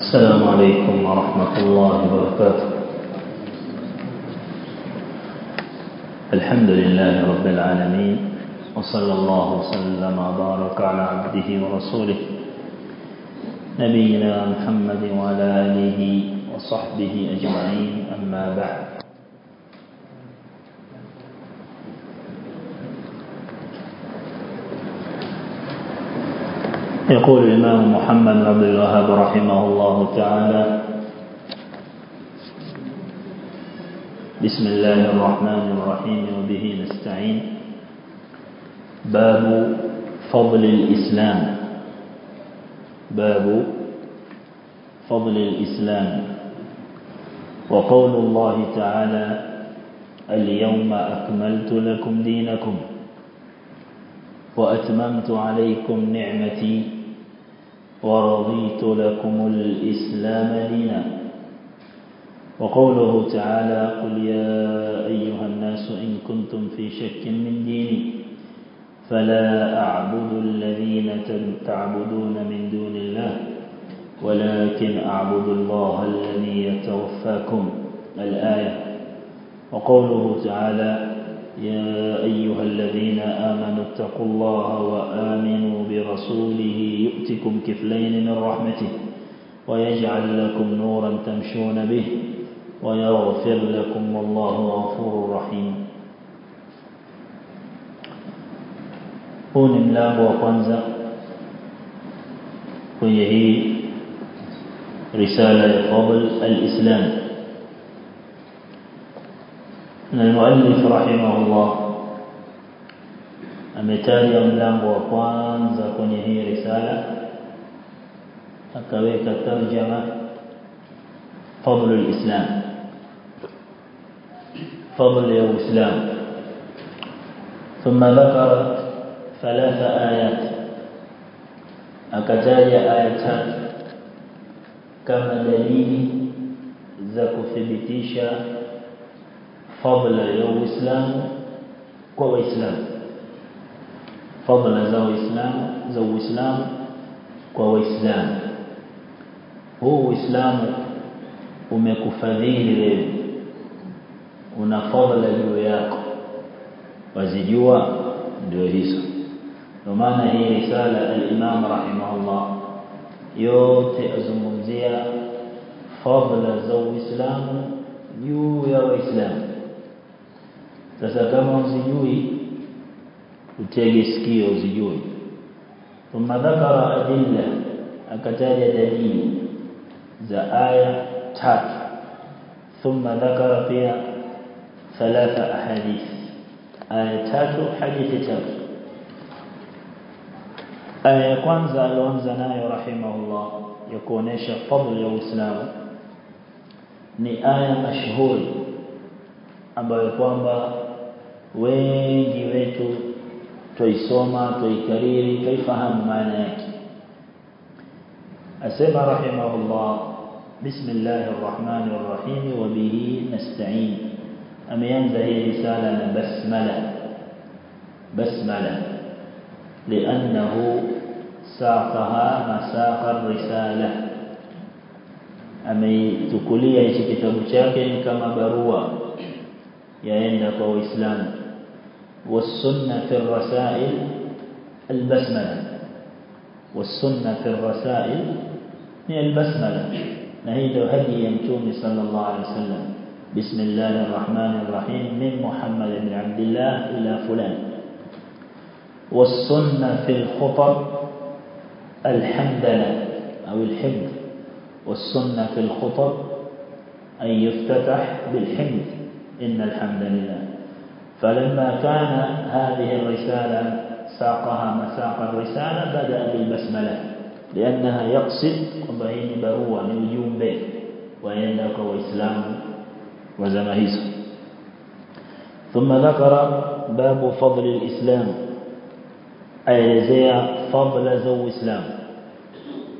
السلام عليكم ورحمة الله وبركاته. الحمد لله رب العالمين وصلى الله وسلم وبارك على عبده ورسوله نبينا محمد وعلى آله وصحبه أجمعين. أما بعد يقول الإمام محمد بن عبد الوهاب رحمه الله تعالى بسم الله الرحمن الرحيم وبه نستعين. باب فضل الإسلام. باب فضل الإسلام. وقول الله تعالى اليوم أكملت لكم دينكم وأتممت عليكم نعمتي ورضيت لكم الإسلام دينا. وقوله تعالى قل يا أيها الناس إن كنتم في شك من ديني فلا أعبد الذين تعبدون من دون الله ولكن أعبد الله الذي يتوفاكم. الآية. وقوله تعالى يا أيها الذين آمنوا اتقوا الله وآمنوا برسوله يؤتكم كفلين من رحمته ويجعل لكم نورا تمشون به ويغفر لكم والله غفور رحيم. Huu ni mlango wa kwanza kwenye hii na المؤلف رحمه الله ametaja mlango wa kwanza kwenye hii risala akaweka tarjama fadl al-islam fadl ya uislam ثم ذكر ثلاث آيات aya tatu kama dalili za kuthibitisha fadla ya Uislamu kwa Waislamu. Fadla za Uislamu za Uislamu kwa Waislamu. Huu Uislamu umekufadhili wewe. Una fadla juu yako. Wazijua ndio hizo. Ndio maana hii risala al-Imam rahimahullah yote azungumzia fadla za Uislamu juu ya Waislamu sasa kama uzijui utege sikio uzijui thumma dhakara adilla akataja dalili za aya tatu. Thumma dhakara pia thalatha ahadith. Aya tatu hadithi tatu. Aya ya kwanza alianza nayo rahimahullah ya kuonesha fadhila ya Uislamu ni aya mashuhuri ambayo kwamba wengi wetu tuisoma tuikariri tuifahamu maana yake asema rahimahullah bismillahir rahmanir rahim wa bihi nasta'in ameanza hii risala na basmala basmala لأنه ساقها مساق الرسالة ameitukulia hichi kitabu chake kama barua yaenda kwa waislamu والسنة في الرسائل البسملة. والسنة في الرسائل هي البسملة. نهيد هدي يمتوم صلى الله عليه وسلم. بسم الله الرحمن الرحيم. من محمد بن عبد الله إلى فلان. والسنة في الخطب الحمدلة أو الحمد. والسنة في الخطب أن يفتتح بالحمد. إن الحمد لله. فلما كان هذه الرسالة ساقها مساق الرسالة بدأ بالبسملة لأنها يقصد وبهين بروة نجوم به ويندك وإسلام وزمهيس ثم ذكر باب فضل الإسلام أيزيع فضل زو إسلام.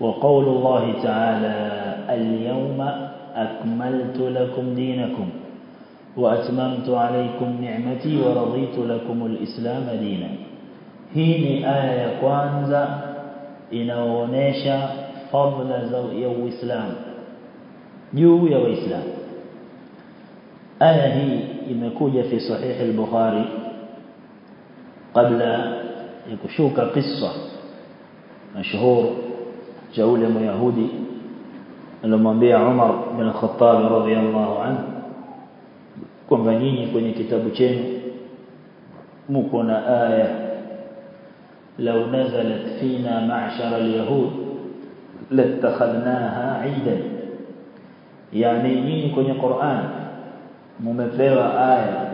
وقول الله تعالى اليوم أكملت لكم دينكم وأتممت عليكم نعمتي ورضيت لكم الإسلام دينا. هي آية كوانزا إن ة فضل زو يو إسلام. يو يو إسلام. آية هي إن كوجا في صحيح البخاري. قبل يكشوك قصة. ص ة مشهور جولم يهودي لما بيع عمر بن الخطاب رضي الله عنه. Kwamba nyinyi kwenye kitabu chenu mko na aya law nazalat fina ma'shara al-yahud latakhadnaha 'idan. Yani nyinyi kwenye Qur'an mumepewa aya.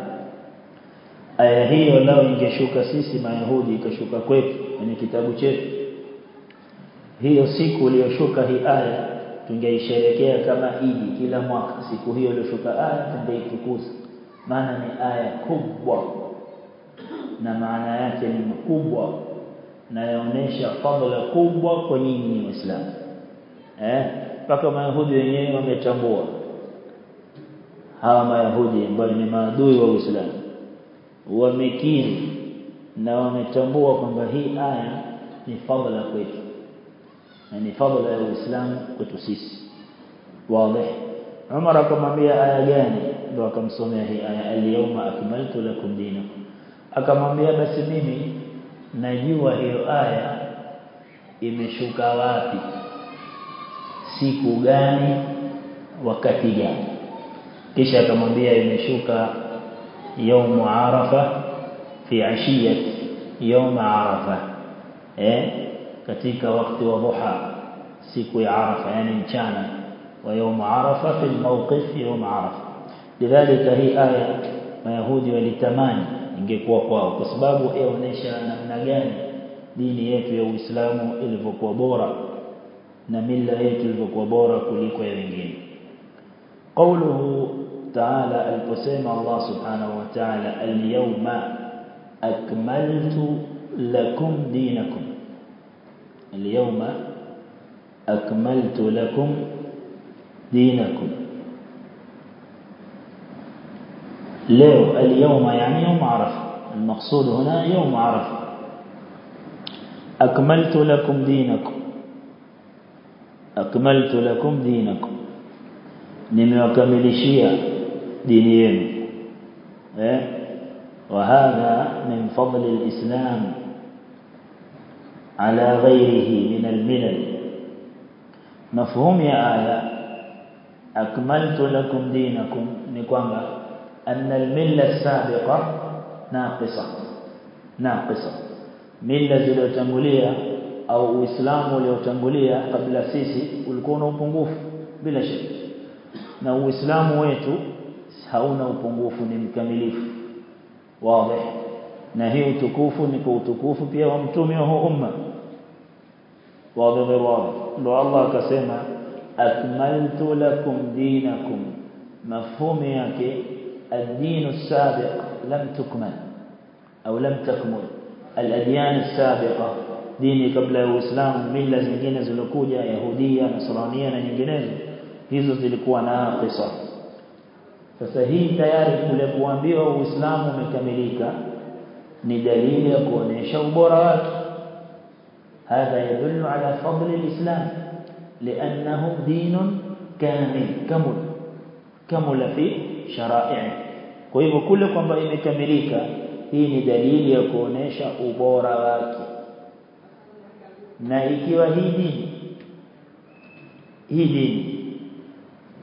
Aya hiyo lao ingeshuka sisi mayahudi ikashuka kwetu kwenye kitabu chetu. Hiyo siku iliyoshuka hii aya tungeisherekea kama idi kila mwaka. Siku hiyo iliyoshuka aya tungeitukuza maana ni aya kubwa. Na maana yake ni mkubwa na yaonesha fadhila kubwa kwa nyinyi waislamu. Eh? Mpaka mayahudi wenyewe wametambua. Hawa mayahudi ambao ni maadui wa Uislamu. Wamekiri na wametambua kwamba hii aya ni fadhila kwetu. Na ni fadhila ya Uislamu kwetu sisi. Wazi. Umar akamwambia aya gani ndio akamsomea hii aya al-yawma akmaltu lakum dinakum akamwambia basi mimi najua hiyo aya imeshuka wapi siku gani wakati gani kisha akamwambia imeshuka يوم عرفة في عشية يوم عرفة eh katika wakati wa dhuha siku ya arafa yani mchana wa يوم عرفة في الموقف يوم عرفة لذلك hii aya mayahudi walitamani ingekuwa kwao kwa sababu inaonyesha namna gani dini yetu ya Uislamu ilivyokuwa bora na mila yetu ilivyokuwa bora kuliko ya wengine قوله تعالى aliposema Allah subhanahu wa ta'ala al-yawma akmaltu lakum dinakum al-yawma akmaltu lakum dinakum leo al-yawma yani yawm arafa المقصود هنا يوم عرفة. أكملت لكم دينكم. أكملت لكم دينكم. dini yenu eh وهذا من فضل الإسلام. على غيره من الملل. مفهوم يا آية. أكملت لكم دينكم. نقوم أن الملة السابقة ناقصة. ناقصة. ملة زلوتنغولية أو إسلام زلوتنغولية قبل سيسي ولكونه بنغوف بلا شيء نو إسلام ويتو هونه بنغوف نمكمليف واضح. نهي تكوف نكو تكوف بيه ومتوميه أمة. واضح واضح. لو الله كسيما أكملت لكم دينكم. مفهومي أكي الدين السابق لم تكمل أو لم تكمل. الأديان السابقة ديني قبل الإسلام ملة زنجينة زلوكوجة يهودية نصرانية نجينة. هذا زلوكوة ناقصة فسهي تيارك ملكوان بيه وإسلام مكمليكا ندليل يكون يشو هذا يدل على فضل الإسلام لأنه دين كامل كمل كمل فيه sharaii kwa hivyo kule kwamba imekamilika hii ni dalili ya kuonesha ubora wake. Na ikiwa hii dini hii dini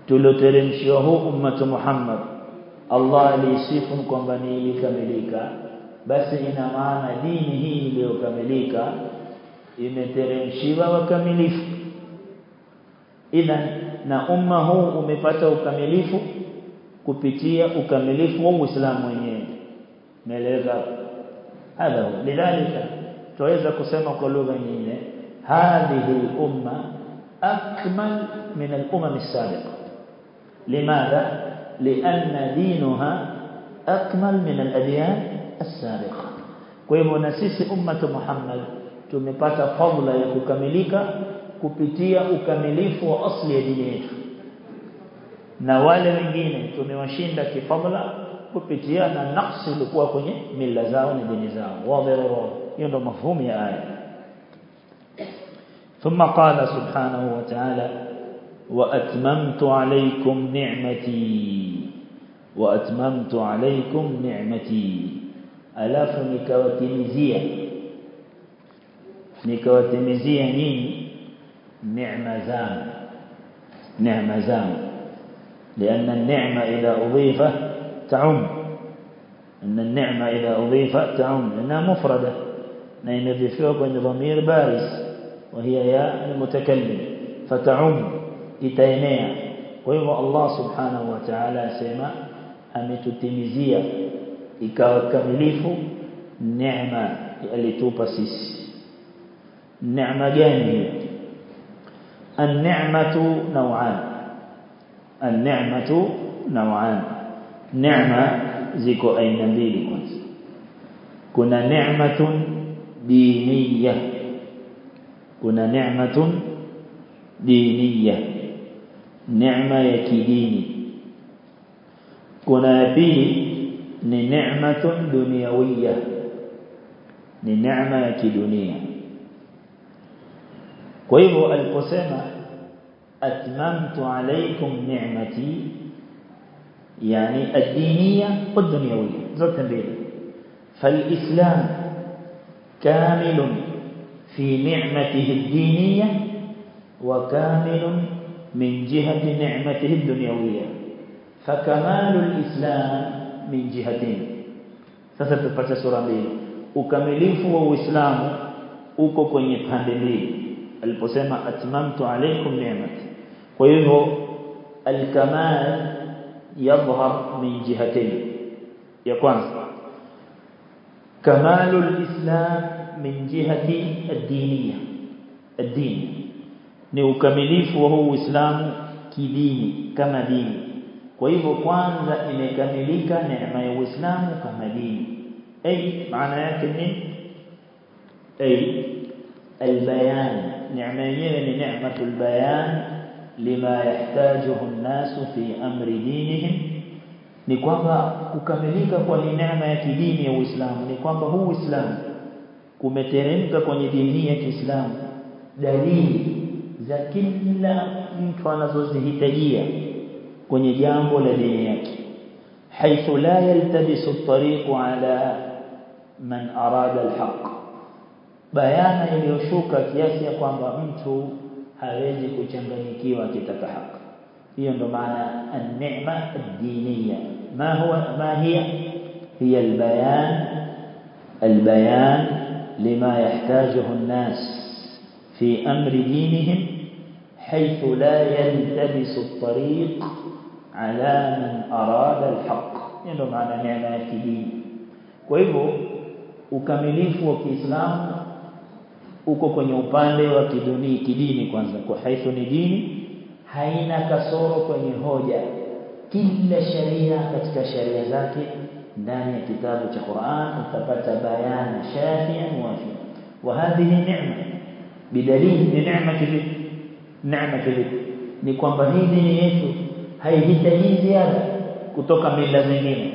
tuloteremshiwa huu ummatu Muhammad Allah aliisifu kwamba ni ilikamilika basi ina maana dini hii iliyokamilika imeteremshiwa wakamilifu. Idhan na umma huu umepata ukamilifu kupitia ukamilifu wa Uislamu wenyewe naeleza hadha lidhalika tuweza kusema kwa lugha nyingine hadhihi umma akmal min al-umam as-sabiqa limadha lianna dinaha akmal min al-adyan as-sabiqa kwa hivyo na sisi ummatu Muhammad tumepata fadhila ya kukamilika kupitia ukamilifu wa asli ya dini yetu na wale wengine tumewashinda kifadhila kupitia na naqsi ilikuwa kwenye mila zao na dini zao wazi hiyo ndo mafhumu ya aya ثم قال سبحانه وتعالى وأتممت عليكم نعمتي وأتممت عليكم نعمتي alafu nikawatimizia nikawatimizia nyinyi neema zangu neema zangu لأن النعمة إذا أضيفة تعم. أن النعمة إذا أضيفة تعم. لأنها مفردة. نعم بفوق ضمير بارز. وهي يا المتكلم فتعم. إتينيا وإذا الله سبحانه وتعالى سيما. أمي تتمزي إكاوكمليف نعمة. اللي توبسيس. نعمة جانية. النعمة نوعان. النعمة نوعان. نعمة ذيكو أين ذيكو كنا نعمة دينية. كنا نعمة دينية. نعمة يكديني كنا يبي نعمة دنيوية. نعمة يكدنية كويبو هو القسامة أتممت عليكم نعمتي يعني الدينية والدنيوية د ي ن زرت ب ي كامل في نعمته الدينية وكامل من جهة نعمته الدنيوية. فكمال الإسلام من جهتين. سترت الفتاه س ر ا ب ي ه اكمله و ا ل إ عليكم نعمتي kwa hivyo alkamal yadhhar min jihatayn ya kwanza kamalu alislam min jihati ad-diniyya ad-din ni ukamilifu wa huu uislamu kidini kama dini kwa hivyo kwanza imekamilika neema ya Uislamu kama dini ay maana yake ni ay albayan neema yenyewe ni neematul bayan لما يحتاجه الناس في أمر دينهم نكوانبا كمليكا قولي نعمة دينية وإسلام نكوانبا هو إسلام كمترمكا قولي دينية إسلام دليل ذاكين لا نتوانا زوزه تجيا قولي جامبو لدينيك حيث لا يلتبس الطريق على من أراد الحق بيانا إليو شوكا كياسيا قولي نعمة hawezi kuchanganyikiwa akitaka haki hiyo ndo maana an-ni'ma ad-diniyya ma huwa ma hiya hiya al-bayan al-bayan lima yahtajuhu an-nas fi amri dinihim حيث لا يلتبس الطريق على من أراد الحق ndio maana neema ya kidini kwa hivyo ukamilifu wa Kiislamu uko kwenye upande wa kidini kidini kwanza kwa haitho ni dini haina kasoro kwenye hoja. Kila sharia katika sharia zake ndani ya kitabu cha Qur'an utapata bayana shafian wafi wa hadhihi ni'ma bidalili ni neema kile neema kile ni kwamba hii dini yetu haihitaji ziada kutoka mila zingine.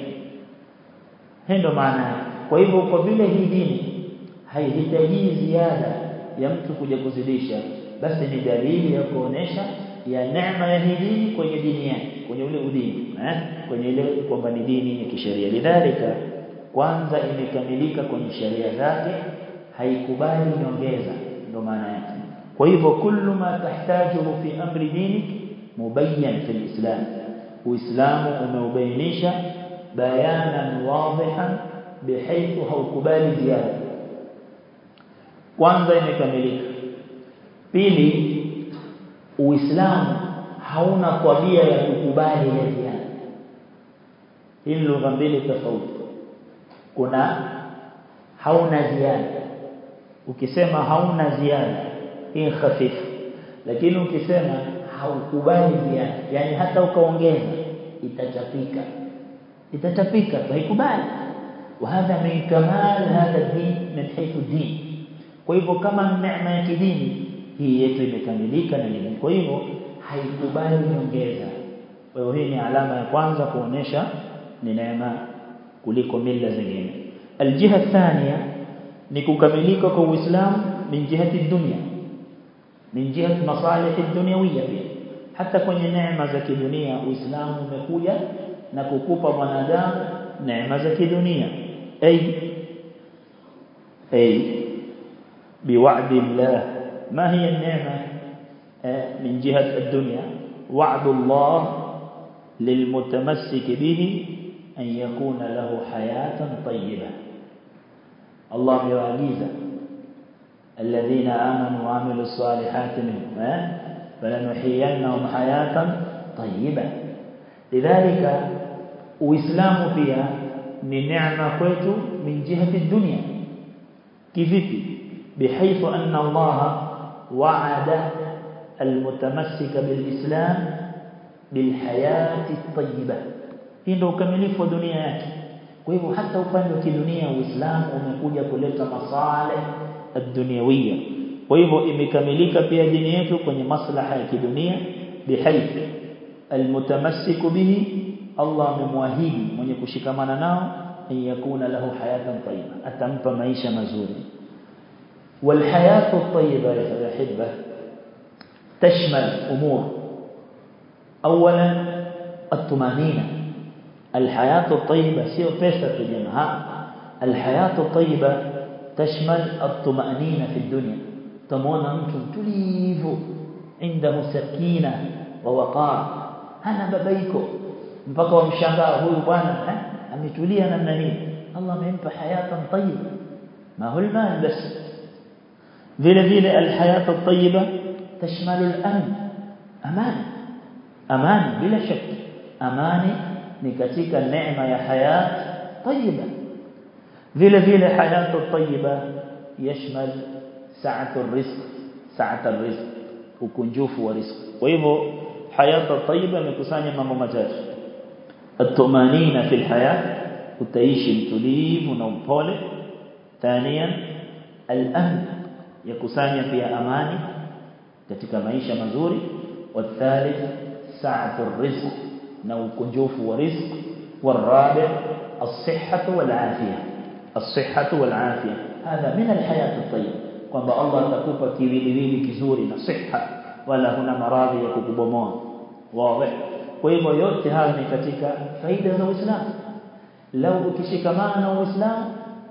Hendo maana kwa hivyo kwa vile hii dini haihitaji ziada ya mtu kuja kuzidisha basi ni dalili ya kuonesha ya neema ya dini kwenye dini yake kwenye ule udini eh kwenye ile kwamba ni dini ya kisheria lidhalika kwanza imekamilika kwenye sheria zake haikubali nyongeza ndio maana yake kwa hivyo kullu ma tahtajuhu fi amri dinik mubayyan fi alislam uislamu umeubainisha bayanan wadihan bihaythu haukubali ziada kwanza imekamilika pili uislamu hauna tabia ya kukubali ya ziada hili lugha mbili tofauti kuna hauna ziada ukisema hauna ziada hii hafifu lakini ukisema haukubali ziada yani hata ukaongeza itachapika itachapika haikubali وهذا من كمال هذا الدين من حيث الدين kwa hivyo kama neema ya kidini hii yetu imekamilika na nini. Kwa hivyo haikubali nyongeza. Kwa hiyo hii ni alama ya kwanza kuonesha ni neema kuliko mila zingine. Aljiha thania ni kukamilika kwa uislamu min jihati dunia min jihati masalih ad-dunyawiyya pia. Hata kwenye neema za kidunia uislamu umekuja na kukupa mwanadamu neema za kidunia. Ay ay biwa'di Allah ma hiya an-ni'ma min jihati ad-dunya wa'du Allah للمتمسك به أن يكون له حياة طيبة. الله يواجيز الذين آمنوا وعملوا الصالحات منهم فلنحيينهم حياة طيبة. لذلك وإسلام فيها من نعمة من جهة الدنيا. كيفيتي بحيث أن الله وعد المتمسك بالإسلام بالحياة الطيبة. إنه في دنياك وإنه حتى في دنيا وإسلام ومقود يقول لك مصالح الدنيوية وإنه كمليك في دنياك وإنه مصلحة الدنيا بحيث المتمسك به الله مواهيد وإنه كشك مننا أن يكون له حياة طيبة أتمت معيشة مزورة والحياة الطيبة يا أحبة تشمل أمور. أولا الطمأنينة. الحياة الطيبة سيرفيسة جمعها الحياة الطيبة تشمل الطمأنينة في الدنيا. تمونا أنتم تليف عنده سكينة ووقار. أنا ببيكو. مفقه مشانك هو يبانا أمي تولي أنا منين؟ الله مهم في حياة طيبة. ما هو المال بس. Vile vile alhayat at-tayyiba tashmalu al-amn aman amani bila shaka amani ni katika neema ya hayat tayyiba vile vile hayat at-tayyiba yashmal sa'at ar-rizq sa'at ar-rizq ukunjufu wa rizq kwa hivyo hayat at-tayyiba imekusanya mambo matatu at-tumanina fi al-hayat utaishi mtulivu na upole thaniyan al-amn yakusanya pia amani katika maisha mazuri والثالث سعة الرزق نو كنجوف ورزق والرابع الصحة والعافية الصحة والعافية هذا من الحياة الطيبة kwamba Allah atakupa kiwiliwili kizuri na siha wala huna maradhi ya kukubomoa wazi kwa hivyo yote haya ni katika faida za Uislamu lau ukishikamana na Uislamu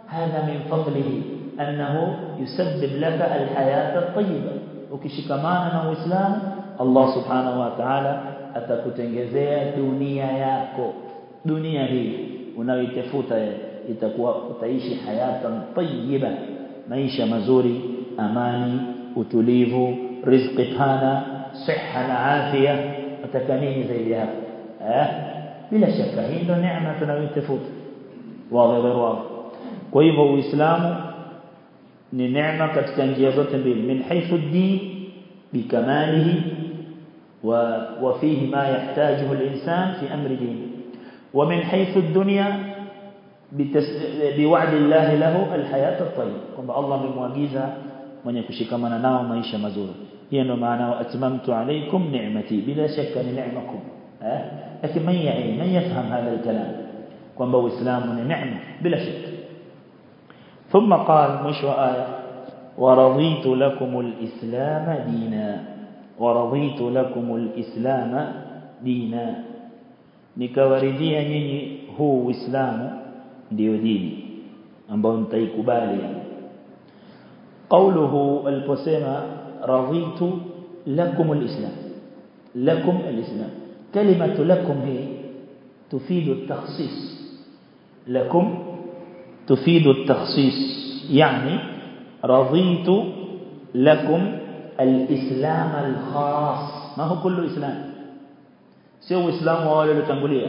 hadha min fadlihi أنه يسبب لك الحياة الطيبة. وكشك مانا وإسلام الله سبحانه وتعالى أتكتنجزي دنيا ياكو. دنيا هي ونويتفوت تعيش حياة طيبة. معيشة مزوري أماني وتليف رزق تانا صحة عافية. أتكنين زيها بلا شك هي نعمة ونويتفوت واضح واضح. كيف هو إسلامه ni neema katika njia zote mbili min haythu ad-din bikamalihi وفيه ما يحتاجه الإنسان في أمر دينه ومن حيث الدنيا بوعد الله له الحياة الطيبة كما الله بمواجيزة من يكشكمنا ناو maisha mazuri hiyo ndo maana atmamtu alaykum ni'mati bila shakka ni neema kubwa eh lakini man ya'i man yafham hadha al-kalam kwamba uislamu ni neema bila shakka ثم قال مش آية ورضيت لكم الإسلام دينا. ورضيت لكم الإسلام دينا. nikawaridhia nyinyi huu uislamu ndio dini ambao mtaikubali قوله البسمة رضيت لكم الإسلام. لكم الإسلام. كلمة لكم هي تفيد التخصيص. لكم تفيد التخصيص. يعني رضيت لكم الإسلام الخاص. ما هو كل إسلام؟ سوى إسلام وأوله تنقليه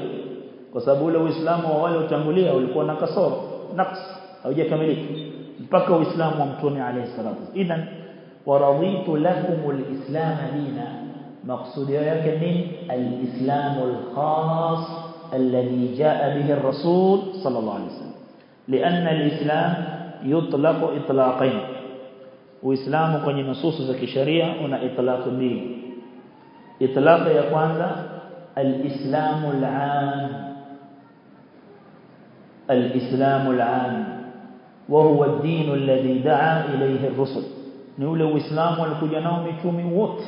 وسابوا له إسلام وأوله تنبوليه ويكون نقصور نقص. أو جاك ملك بكوا إسلام ومتوني عليه الصلاة والسلام. اذا ورضيت لكم الإسلام دينا. مقصود يا كنين الإسلام الخاص الذي جاء به الرسول صلى الله عليه وسلم. لأن الإسلام يطلق إطلاقين. وإسلام كن نصوص ذك شريعة ونا إطلاق دين. إطلاق يا يقوان الإسلام العام. الإسلام العام. وهو الدين الذي دعا إليه الرسل. نقول الإسلام والكل نوم يكون موت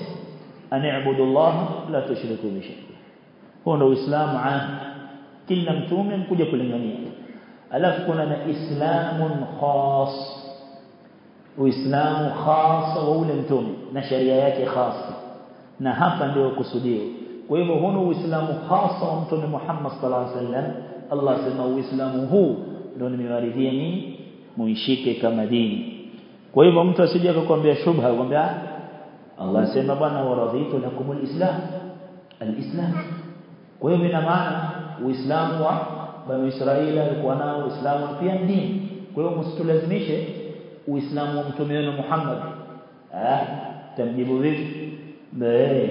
أن اعبدوا الله لا تشركوا بشيء هنا الإسلام عام. كل نمتوم يكون يكون ينيت alafu kuna na islamun khas uislamu khas wa ule mtume na sharia yake khas na hapa ndio kusudio kwa hivyo huno uislamu khas wa mtume Muhammad sallallahu alaihi wasallam Allah sema uislamu huu ndio nimewaridhia nini muishike kama dini kwa hivyo mtu asije akakwambia shubha akwambia Allah sema bwana waradhitu lakumul islam alislam kwa hivyo ina maana uislamu wa bani Israeli alikuwa nao uislamu pia dini kwa hivyo msitulazimishe uislamu wa mtume wenu Muhammad ah tamjibu vipi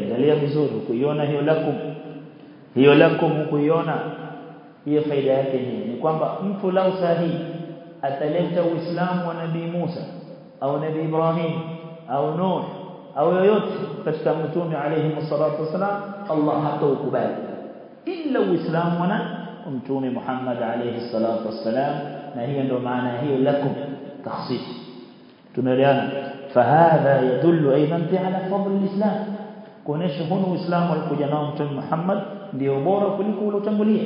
angalia vizuri kuiona hiyo lakum hiyo lakum kuiona hiyo faida yake ni ni kwamba mtu lau sahihi ataleta uislamu wa nabii Musa au nabii Ibrahim au Nuh au yoyote katika mtume alayhi salatu wasalam Allah hataukubali illa uislamu wa mtume Muhammad alayhi salatu wasalam na hiyo ndio maana hiyo lakum takhsis tumeelewana فهذا يدل أيضا على فضل الاسلام kuonesha huno uislamu alikuja nao mtume Muhammad ndio bora kuliko uliotangulia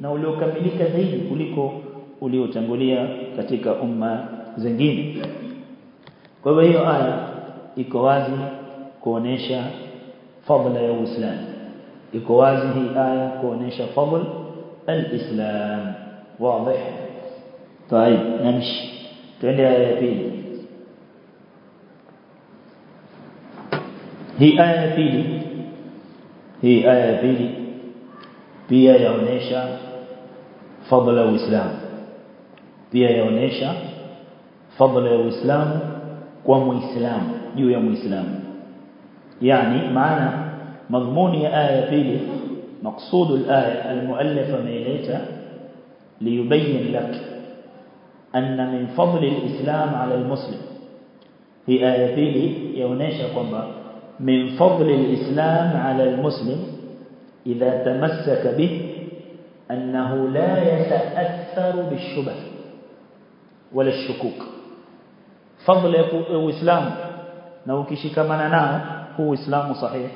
na uliokamilika zaidi kuliko uliotangulia katika umma zingine kwa hivyo hiyo aya iko wazi kuonesha fadla ya uislamu iko wazi hii aya kuonesha fadl الإسلام. واضح؟ طيب نمشي. تعني آية فيه هي آية فيه هي آية بي يا يونيشا فضل الإسلام يا يونيشا فضل الإسلام قوم الإسلام يو يوم يعني معنى مضمون آية فيه مقصود الآية المؤلفة ميليتا ليبين لك أن من فضل الإسلام على المسلم هي آية بيلي يونيشا قنبا من فضل الإسلام على المسلم إذا تمسك به أنه لا يتأثر بالشبه ولا الشكوك. فضل الإسلام na ukishikamana nao huu Uislamu sahihi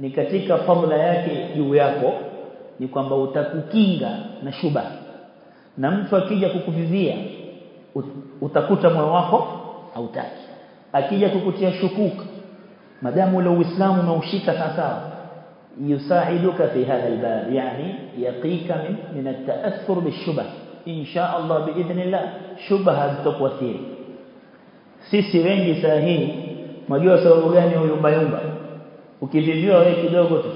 ni katika fadhila yake juu yako ni kwamba utakukinga na shuba na mtu akija kukuvizia utakuta moyo wako hautaki akija kukutia shukuka madamu ule uislamu umeushika sawa yusaiduka fi hadha albab yani yaqika min min at-ta'athur bishubha insha Allah biidhnillah shubha hazitakuathiri sisi wengi sahihi Unajua sababu gani uyumba yumba? Ukiviviwa wewe kidogo tu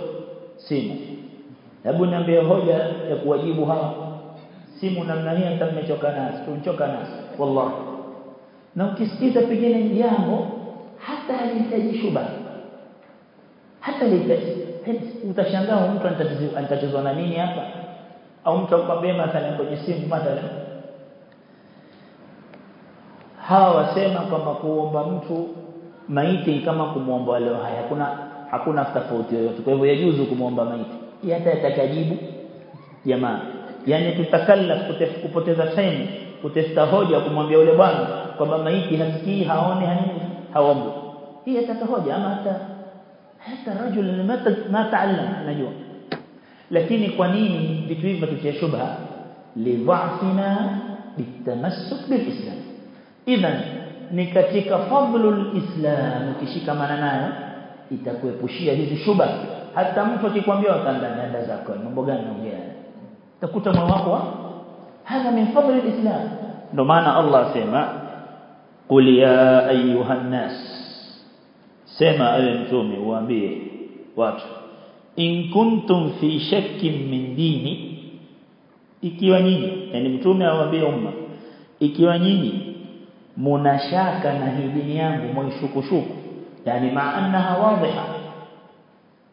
simu. Hebu niambie hoja ya kuwajibu hawa. Simu namna hii hata nimechoka nasi tumechoka nasi wallahi. Na ukisikiza pengine jambo hata halihitaji shuba. Hata halihitaji. Utashangaa mtu anatatizwa na nini hapa? Au mtu akwambia mathalan kwenye simu mathalan hawa wasema kwamba kuomba mtu maiti kama kumuomba leo haya hakuna hakuna tofauti yoyote kwa hivyo yajuzu kumuomba maiti hata atakajibu jamaa yani tutakalla kupoteza time kutesta hoja kumwambia yule bwana kwamba maiti hasikii haoni hanini haombi hii ataka hoja ama hata hata rajul mata ma taallam najua lakini kwa nini vitu hivi vitutia shubha lidhafina bitamassuk bilislam idhan ni katika fadlul islam ukishikamana nayo itakuepushia hizi shuba. Hata mtu akikwambia wakanda nenda zako mambo gani unaongea utakuta moyo wako hadha min fadli islam ndo maana Allah asema qul ya ayuhan nas sema ewe mtume uambie watu in kuntum fi shakkin min dini ikiwa nyinyi yani mtume awaambie umma ikiwa nyinyi munashaka na hii dini yangu mwishukushuku yani maanaha wadhiha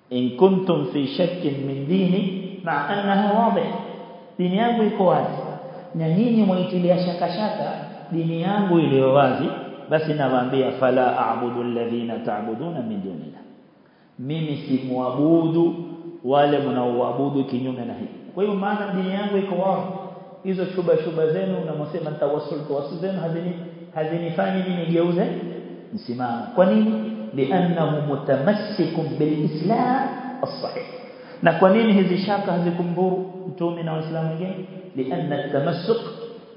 in kuntum fi shakkin min dini ديني wadhiha dini yangu iko wazi na nyinyi mwaitilia shaka shaka dini yangu iliyo wazi basi nawaambia fala a'budu alladhina ta'buduna min dunillah mimi simwabudu wale mnaoabudu kinyume na hii kwa hiyo maana dini yangu iko wazi hizo shuba shuba zenu unamosema tawassul tawassul zenu hazini hazinifanyi mimi nigeuze msimamo kwa nini لأنه متمسك بالإسلام الصحيح. نكوانين هذي شاكة هذي كمبور تومنا وإسلام وإسلام لأن التمسك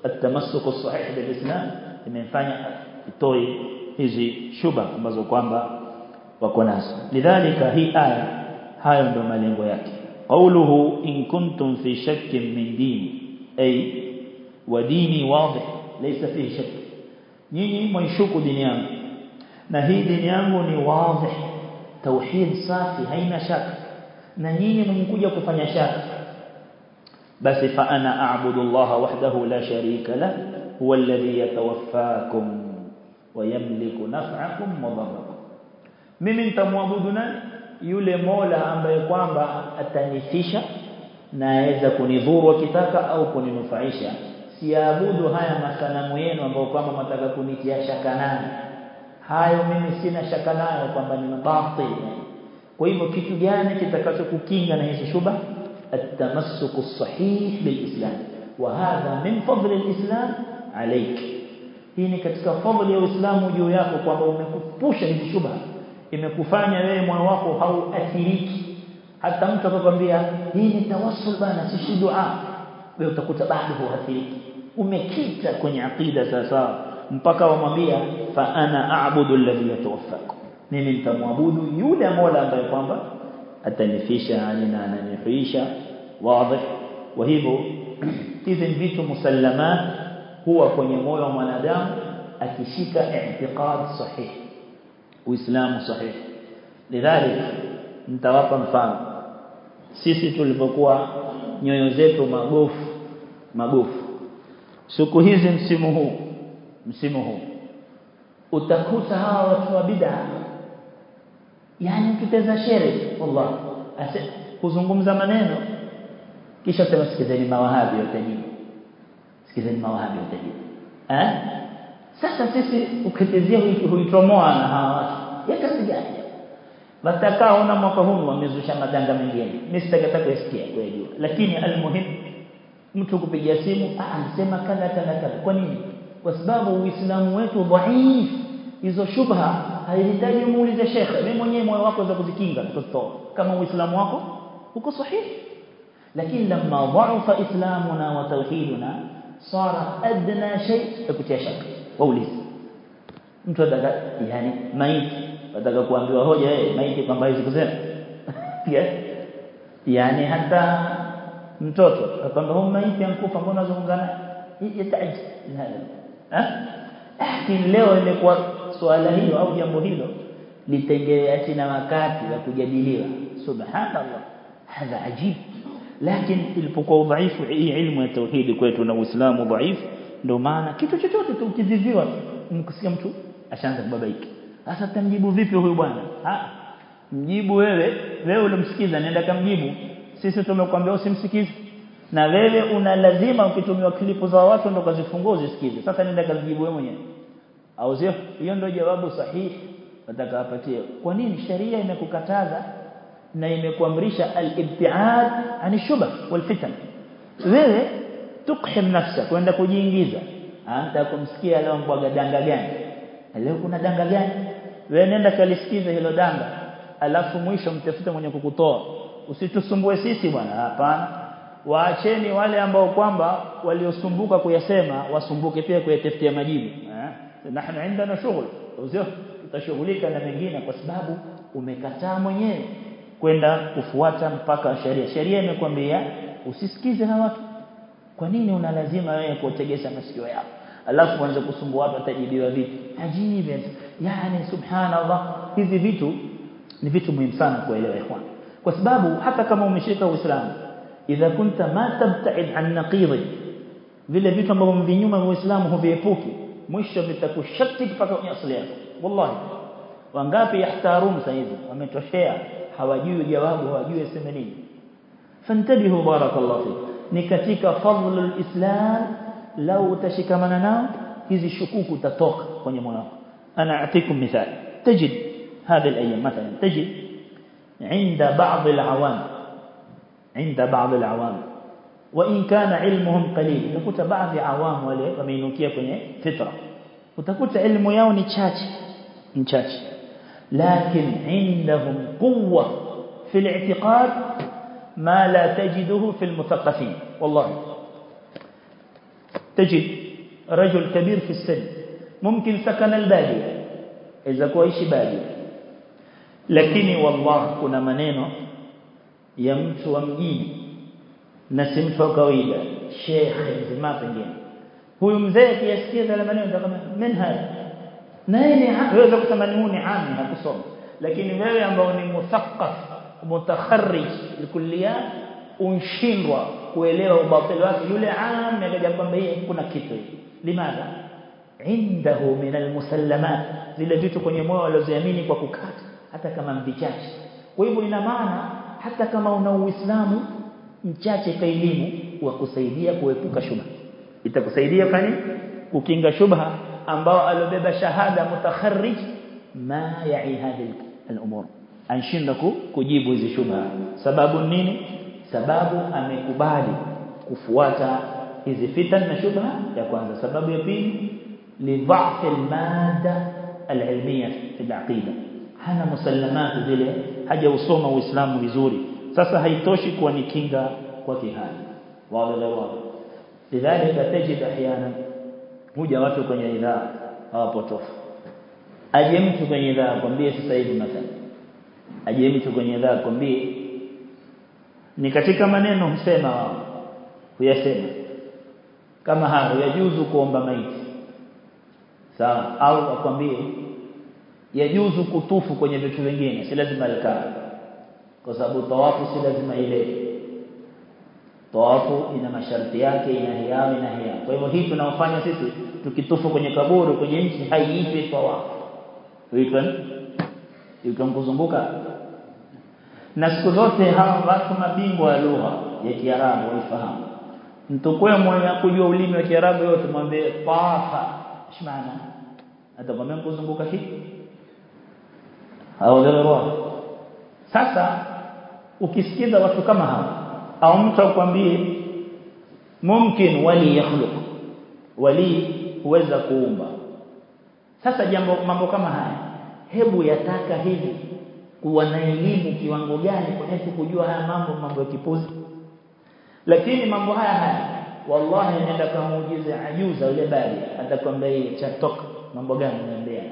التمسك الصحيح بالإسلام من فانع توي هذي شبه مزوكوانبا وكناس لذلك هي آية هاي دومالين وياكي قوله إن كنتم في شك من دين أي وديني واضح ليس فيه شك. نيني ما يشوك دينيان. Na hii dini yangu ni wadih tauhid safi haina shaka na nyinyi mmekuja kufanya shaka basi fa ana a'budu Allah wahdahu la sharika la huwa alladhi yatawaffakum wa yamliku naf'akum wa darrakum mimi nitamwabudu nani yule Mola ambaye kwamba atanifisha na aweza kunidhuru akitaka au kuninufaisha siabudu haya masanamu yenu ambao kwamba mtaka kunitia shaka nayo hayo mimi sina shaka nayo kwamba ni mabatil kwa hivyo kitu gani kitakachokukinga na hizi shuba التمسك الصحيح بالإسلام وهذا من فضل الإسلام عليك hii ni katika fadhili ya Uislamu juu yako kwamba umekupusha hizi shubha imekufanya wewe moyo wako hauathiriki hata mtu akakwambia hii ni tawassul bana si dua wewe utakuta bado huathiriki umekita kwenye akida sasa mpaka wamwambia fa ana a'budu alladhi yatawaffaku mimi nitamwabudu yule Mola ambaye kwamba atanifisha na ananihuisha wazi wa hivyo hizi vitu musallamat huwa kwenye moyo wa mwanadamu akishika i'tiqad sahih uislamu sahih lidhalik nitawapa mfano sisi tulipokuwa nyoyo zetu magofu magofu siku hizi msimu huu msimu huu utakusa hawa watu wa bid'a. Yani kiteza shere wallah kuzungumza maneno kisha sema sikizeni mawahabi watajibu sikizeni mawahabi watajibu eh? Sasa sisi ukitezea huitomoa na hawa watu ya watakaona mwaka huu wamezusha madanga mengine mimi sitakata kusikia kweli lakini almuhim mtu kupigia simu ah anasema kala kala kadha. Kwa nini kwa sababu uislamu wetu dhaif. Hizo shubha haihitaji muulize shekhe. Wewe mwenyewe moyo wako za kuzikinga tutoa kama uislamu wako uko sahihi. Lakini lamma dha'afa islamuna wa tauhiduna sara adna shay kutia shaka. Waulize. Mtu ataka yani maiti. Ataka kuambiwa hoja yeye maiti kwamba hizi kusema. Yani hata mtoto kwamba huyu maiti ankufa mbona zungana yataji hada lakini leo imekuwa swala hilo au jambo hilo litengeati na wakati wa kujadiliwa. Subhanallah hadha ajib. Lakini ilipokuwa udhaifu hii ilmu ya tauhidi kwetu na uislamu dhaifu ndio maana kitu chochote tu ukiziziwa mkisikia mtu ashaanza kubabaika. Sasa tamjibu vipi huyu bwana? Ah mjibu wewe wewe ulimsikiza nenda kamjibu. Sisi tumekuambia usimsikize na wewe una lazima ukitumiwa klipu za watu ndio kazifungua uzisikize sasa nenda kazijibu wewe mwenyewe. Au sio? Hiyo ndio jawabu sahihi nataka apatie kwa nini? Sheria imekukataza na imekuamrisha al-ibtiad ani walfitan wal fitan. Wewe tukhim nafsa kwenda kujiingiza. Hata kumsikia leo mbwaga danga gani? Leo kuna danga gani? Wewe nenda kalisikize hilo danga alafu mwisho mtafute mwenye kukutoa. Usitusumbue sisi bwana hapana waacheni wale ambao kwamba waliosumbuka kuyasema wasumbuke pia kuyatafutia majibu eh? Nahnu indana shughul uzio tutashughulika na mengine kwa sababu umekataa mwenyewe kwenda kufuata mpaka sheria. Sheria imekwambia usisikize na watu. Kwa nini una lazima wewe kuotegesha masikio yako? Alafu uanze kusumbua watu atajibiwa vipi? Ajibu yani subhanallah hizi vitu ni vitu muhimu sana kuelewa ikhwan. Kwa sababu hata kama umeshika uislamu idha kunta ma tabta'id an naqidhi vile vitu ambavyo mvinyuma vya uislamu huviepuki mwisho vitakushatik mpaka kwenye asili yako wallahi wangapi yahtarun saizi wametoshea hawajui jawabu hawajui sema nini fantabihu barakallahu fi ni katika fadhlul islam lau utashikamana nao hizi shukuku utatoka kwenye moyo wako ana atikum mithal tajid هذه الأيام مثلا تجد عند بعض العوام عند بعض العوام. وإن كان علمهم قليل. awam wale wameinukia kwenye fitra utakuta elimu yao ni chache mchache لكن عندهم قوة في الاعتقاد ما لا تجده في المثقفين. والله. تجد رجل كبير في السن. ممكن سكن البادية. إذا كويش بادية. lakini wallah kuna maneno ya mtu wa mjini. Na si mtu wa kawaida. Shekhe mzima pengine. Huyu mzee akiyasikia yale maneno kama min hada na yeye anaweza kusema ni muni ami hakusoma. Lakini wewe ambao ni muthaqqaf mutakharrij likulia unshindwa kuelewa ubatili wake. Yule ami akaja kwamba hii kuna kitu limadha? Indahu min almusallamat zile vitu kwenye moyo walioziamini kwa kukata hata kama mbichache. Kwa hivyo ina maana hata kama una uislamu mchache kwa elimu wa kusaidia kuepuka shubha itakusaidia fani kukinga shubha ambao alobeba shahada mutakharrij ma ya'i hadhihi al-umur anshinda kujibu hizi shubha sababu nini sababu amekubali kufuata hizi fitan na shubha ya kwanza sababu ya pili lidhaf al-madda al-ilmiyya fi al-aqida hana musallamati zile hajausoma uislamu vizuri. Sasa haitoshi kuwa ni kinga kwa kihani wala la wala lidhalika tajid ahyana huja watu kwenye idhaa hawapotofu. Aje mtu kwenye idhaa akwambie sasa hivi mathalan. Aje mtu kwenye idhaa akwambie ni katika maneno husema wao huyasema. Kama hayo yajuzu kuomba maiti. Sawa. Au akwambie yajuzu kutufu kwenye vitu vingine si lazima alkaa kwa sababu tawafu si lazima ile. Tawafu ina masharti yake ina hiyamu ina hiyamu kwa hivyo hii tunaofanya sisi tukitufu kwenye kaburi kwenye nchi haiitwi tawafu. Huitwa ikamkuzunguka kuzunguka na siku zote hawa watu mabingwa wa lugha ya Kiarabu waifahamu mtu kwa mwenye kujua ulimi wa Kiarabu yote mwambie tawafa shmaana atakwambia kuzunguka hiki dhara sasa ukisikiza watu kama hawa au mtu akwambie mumkin wali yakhluq. Wali huweza kuumba. Sasa jambo mambo kama haya hebu yataka hivi kuwa na elimu kiwango gani kwenye kujua haya mambo mambo ya kipuzi? Lakini mambo haya haya wallahi nenda kwa muujiza ajuza yule bali atakwambia cha chatoka mambo gani unaendea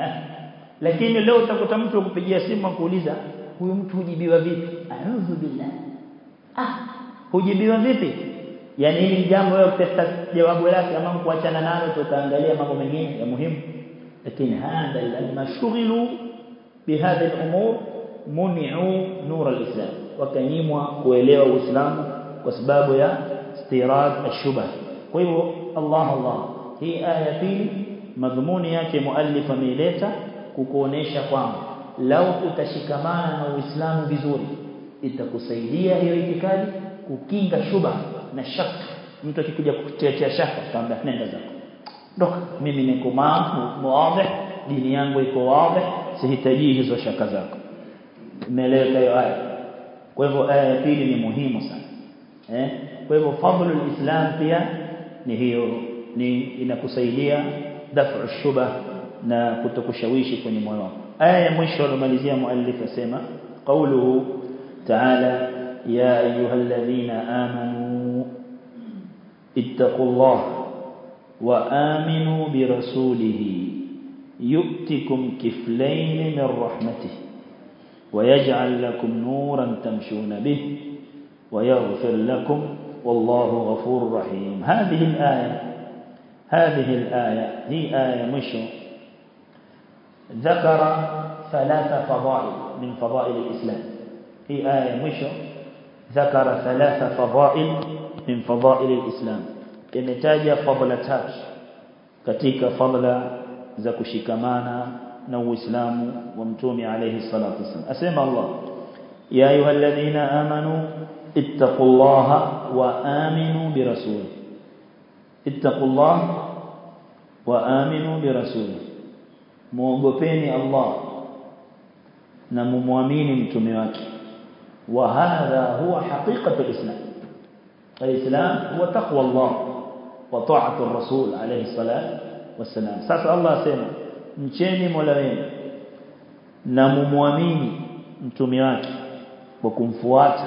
eh lakini leo utakuta mtu kupigia simu akuuliza huyu mtu hujibiwa vipi a'udhu billah ah hujibiwa vipi yani hili jambo wewe kutafuta jawabu lake ama kuachana nalo tukaangalia mambo mengine ya muhimu lakini hada almashghilu bihadhi al-umur muni'u nur al-islam wakanyimwa kuelewa uislamu kwa sababu ya istirad ash-shubah kwa hivyo Allah Allah hii aya pili madhumuni yake muallif ameileta kukuonesha kwamba lau utashikamana na Uislamu vizuri itakusaidia hiyo itikadi kukinga shuba na shaka. Mtu akikuja kukutetea shaka utaambia nenda zako. Ndoka mimi niko muadhi dini yangu iko wazi sihitaji hizo shaka zako. Imeeleweka hiyo aya? Kwa hivyo aya ya pili ni muhimu sana. Eh? Kwa hivyo fadhlul islam pia ni hiyo ni inakusaidia daf'u shubha na kutokushawishi kwenye moyo wako aya ya mwisho alomalizia muallif asema qawluhu ta'ala ya ayyuhalladhina amanu ittaqullaha wa aminu birasulihi min rahmatihi ويجعل لكم نورا تمشون به ويغفر لكم والله غفور رحيم هذه الآية هذه الآية هي آية مشو ذكر ثلاث فضائل من فضائل الإسلام. في آية مشى ذكر ثلاث فضائل من فضائل الإسلام. يعني كنتاج فضل تاج. كتيك فضل زكشي كمانا نو إسلام ومتومي عليه الصلاة والسلام. أسمى الله. يا أيها الذين آمنوا اتقوا الله وآمنوا برسوله. اتقوا الله وآمنوا برسوله. Muogopeni Allah na mumwamini mtume wake wa hadha huwa haqiqatu alislam alislam huwa taqwa Allah wa ta'atu ar-rasul alayhi salatu wassalam sasa Allah asema mcheni Mola wenu na mumwamini mtume wake kwa kumfuata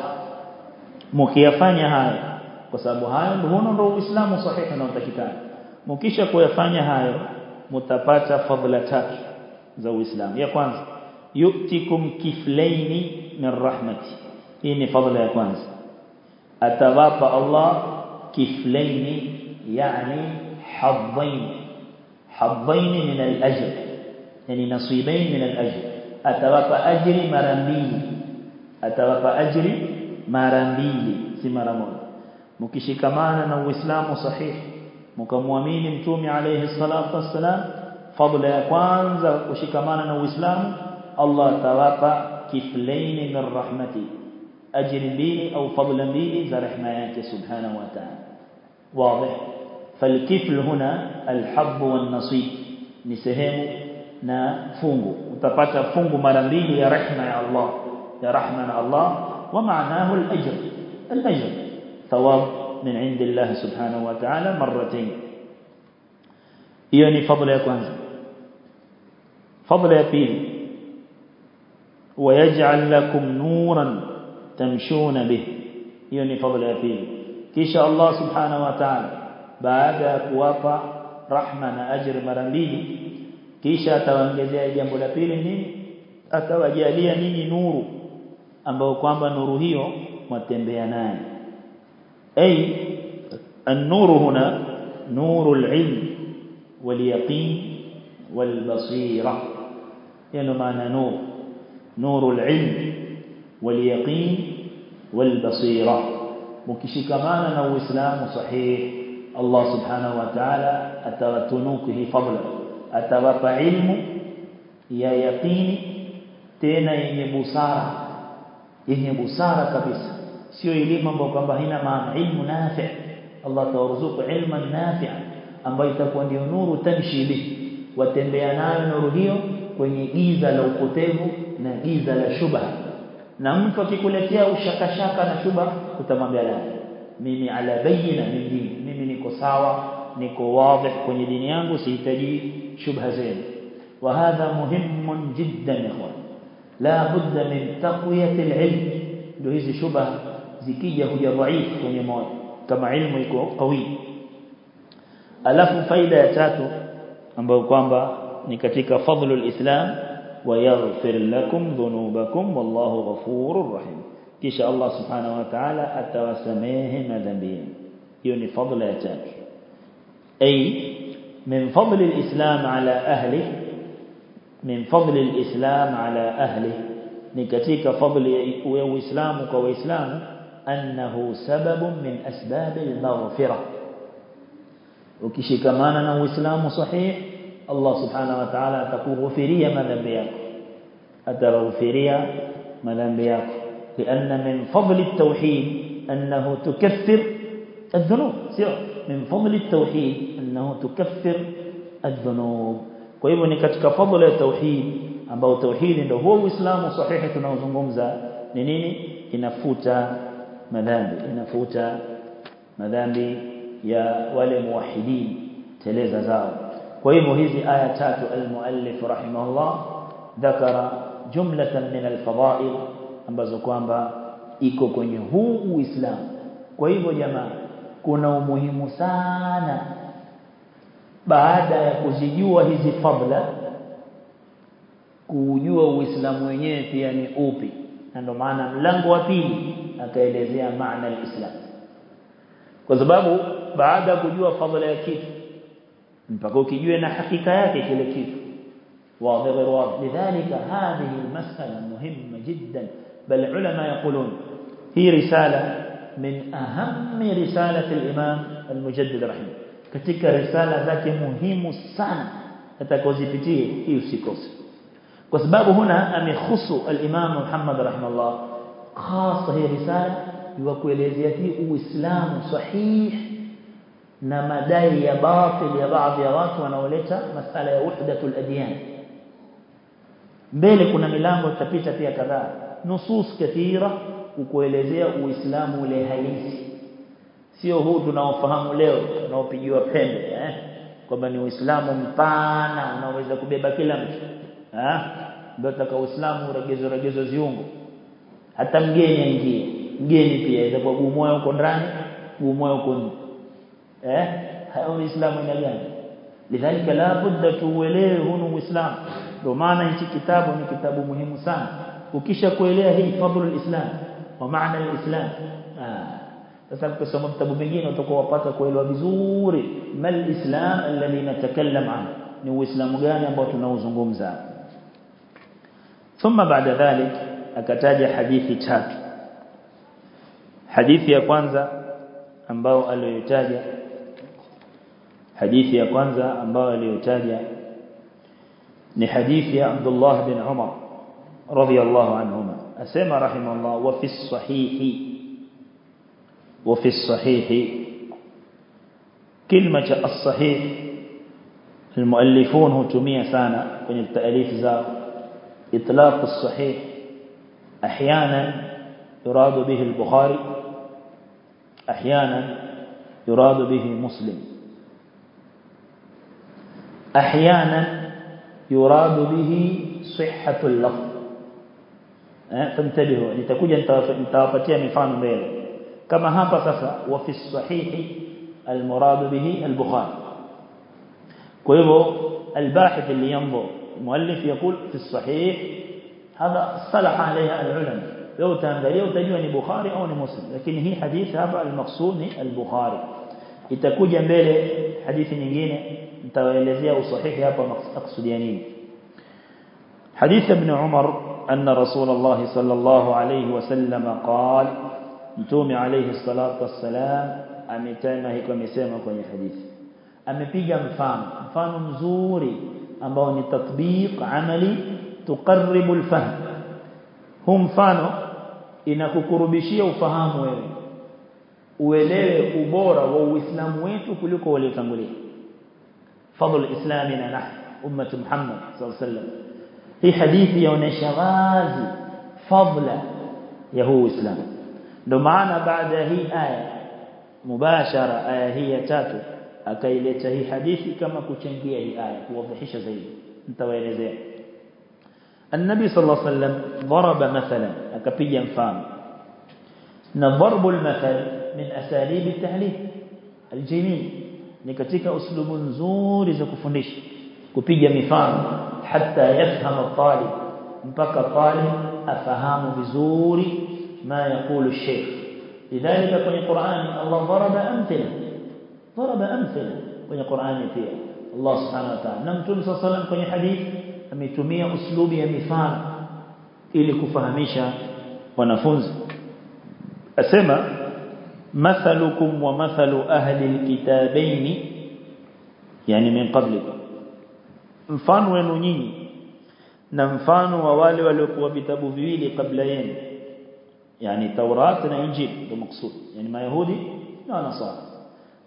mkiyafanya hayo kwa sababu hayo ndio ndio Uislamu sahihi unaotakikana mkisha kuyafanya hayo mtapata fadhila tatu za Uislamu ya kwanza yuktikum kiflaini min rahmati hii ni fadhila ya kwanza atawapa Allah kiflaini yani hadhain hadhain min al-ajr yani nasibain min al-ajr atawapa ajri mara mbili atawapa ajri mara mbili si mara moja mkishikamana na uislamu sahihi mkamwamini mtume alayhi salatu wassalam fadla ya kwanza kushikamana na uislamu Allah atawapa kiflaini min rahmati ajri mbili au fadla mbili za rehema yake subhanahu wa ta'ala wazi فالكفل هنا الحظ والنصيب ni sehemu na fungu utapata fungu mara mbili ya rehema ya Allah ya rahma na Allah wa maanahu al-ajr al-ajr thawab من عند الله سبحانه وتعالى مرتين. يعني فضل يكون فضل يبين ويجعل لكم نورا تمشون به يعني فضل يبين كيش الله سبحانه وتعالى بعد وفا رحمة أجر مرمبيه كيش أتوانجزي أجنب لبين أتوانجزي أجنب نور أنبو كوانب نورهيو متنبيانان أي النور هنا نور العلم واليقين والبصيرة. يعني ما نور. نور العلم واليقين والبصيرة. مكشك كمان نو إسلام صحيح. الله سبحانه وتعالى أتغتنوكه فضلا. أتغط علم يا يقين تين ينبو سارة ينبو سارة كبسر sio elimu ambayo kwamba haina maana ilmu nafi' Allah tawarzuku ilman nafi'a ambayo itakuwa ndio nuru tamshi bi watembea nayo nuru hiyo kwenye giza la upotevu na giza la shubha na mtu akikuletea ushakashaka na shubha utamwambia la mimi ala bayina dini mimi niko sawa niko wazi kwenye dini yangu sihitaji shubha zenu وهذا مهم جدا يا اخوان لا بد من تقويه العلم ndio hizi shubha zikija huja dhaifu kwenye moyo kama ilmu iko qawi alafu faida ya tatu ambayo kwamba ni katika fadhlul islam wa yaghfir lakum dhunubakum wallahu ghafurur rahim kisha Allah subhanahu wa ta'ala atawasamehe madhambi hiyo ni fadhila ya tatu ay min fadli alislam ala ahli min fadli alislam ala ahli ni katika fadli ya uislamu kwa waislamu أنه سبب من أسباب المغفرة. وكشكمانا نو إسلام صحيح الله سبحانه وتعالى أتكو غفرية مذن بياك أترى غفرية مذن بياك لأن من فضل التوحيد أنه تكفر الذنوب. سيرا من فضل التوحيد أنه تكفر الذنوب. ويبني كتك فضل التوحيد أبو توحيد هو إسلام صحيح تنوزن قمزة. لنيني إن فوتا madhambi inafuta madhambi ya wale muwahidin teleza zao kwa hivyo hizi aya tatu almuallif rahimahullah dhakara jumlatan min alfadail ambazo kwamba iko kwenye huu uislamu kwa hivyo jamaa kuna umuhimu sana baada ya kuzijua hizi fadla kujua uislamu wenyewe pia ni upi na ndio maana mlango wa pili akaelezea maana alislam kwa sababu baada ya kujua fadla ya kitu mpaka ukijue na hakika yake kile kitu واضح غير واضح لذلك هذه المسألة مهمة جدا بل العلماء يقولون هي رسالة من أهم رسالة الإمام المجدد رحمه katika risala zake muhimu sana atakaozipitie hii usikose kwa sababu huna amekhusu al-Imam Muhammad rahimahullah hasa hii risala ni kuelezea hii uislamu sahihi na madai ya batil ya baadhi ya watu wanaoleta masala ya wahdatul adyan. Mbele kuna milango tutapita pia kadhaa. Nusus kathira kukuelezea uislamu ule halisi. Sio huu tunaofahamu leo tunaopigiwa pembe eh? Kwamba ni uislamu mpana unaweza kubeba kila mtu eh? Ndio uislamu regezo regezo ziungo hata mgeni aingie mgeni pia inaweza kuwa gumoyo huko ndani gumoyo huko nje eh hayo uislamu ina gani lidhalika la budda tuuelewe huu uislamu ndio maana hichi kitabu ni kitabu muhimu sana ukisha kuelewa hii fadhlul islam wa maana alislam sasa ukisoma vitabu vingine utakuwa wapata kuelewa vizuri mal islam alladhi natakallam an ni uislamu gani ambao tunauzungumza thumma baada dhalik akataja hadithi tatu hadithi ya kwanza ambao aliyotaja hadithi ya kwanza ambao aliyotaja ni hadithi ya Abdullah bin Umar radiyallahu anhuma asema rahimahullah wa fi sahihi wa fi sahihi كلمة الصحيح المؤلفون هتمية سنة kwenye التأليف زاو إطلاق الصحيح أحيانا يراد به البخاري أحيانا يراد به مسلم. أحيانا يراد به صحة اللفظ. فانتبهوا لتكوجا نتواpatia mifano mbele kama hapa sasa wa fi sahihi المراد به البخاري. فلهو الباحث اللي ينظر المؤلف يقول في الصحيح هذا اصطلح عليها العلماء. لو تم تنظري لو ني بخاري أو ني مسلم. لكن هي حديث هذا المقصود ني البخاري. يتكوج مبله حديث نيجين تواليزيه وصحيحي هذا أقصد يعني. حديث ابن عمر أن رسول الله صلى الله عليه وسلم قال نتومي عليه الصلاة والسلام. أمتامه كم يسامه كم يحديث أمتامه كم يسامه كم يحديث أمتامه كم يسامه كم tuqarribu alfahm huu mfano inakukurubishia ufahamu wewe uelewe ubora wa uislamu wetu kuliko waliotangulia fadhl islamina nah ummat muhammad sallallahu alaihi wasallam hii hadithi yaonesha wazi fadla ya huu uislamu ndio maana baada ya hii aya mubashara aya hii ya tatu akaileta hii hadithi kama kuchangia hii aya kuwadhihisha zaidi nitawaelezea النبي صلى الله عليه وسلم ضرب مثلا أكبيا فام. نضرب المثل من أساليب التعليم الجميل. نكتك أسلوب نزور إذا كفنش. كبيا مفام. حتى يفهم الطالب. بك الطالب أفهم بزور ما يقول الشيخ. لذلك في القرآن الله ضرب أمثلة. ضرب أمثلة في القرآن فيها. الله سبحانه وتعالى. نمت صلى الله عليه وسلم في حديث ametumia uslubi ya mifano ili kufahamisha wanafunzi asema mathalukum wa mathalu ahli alkitabain yani min qablikum mfano wenu nyinyi na mfano wa wale waliokuwa vitabu viwili kabla yenu yani Taurat na Injil ndio maksud yani mayahudi na nasara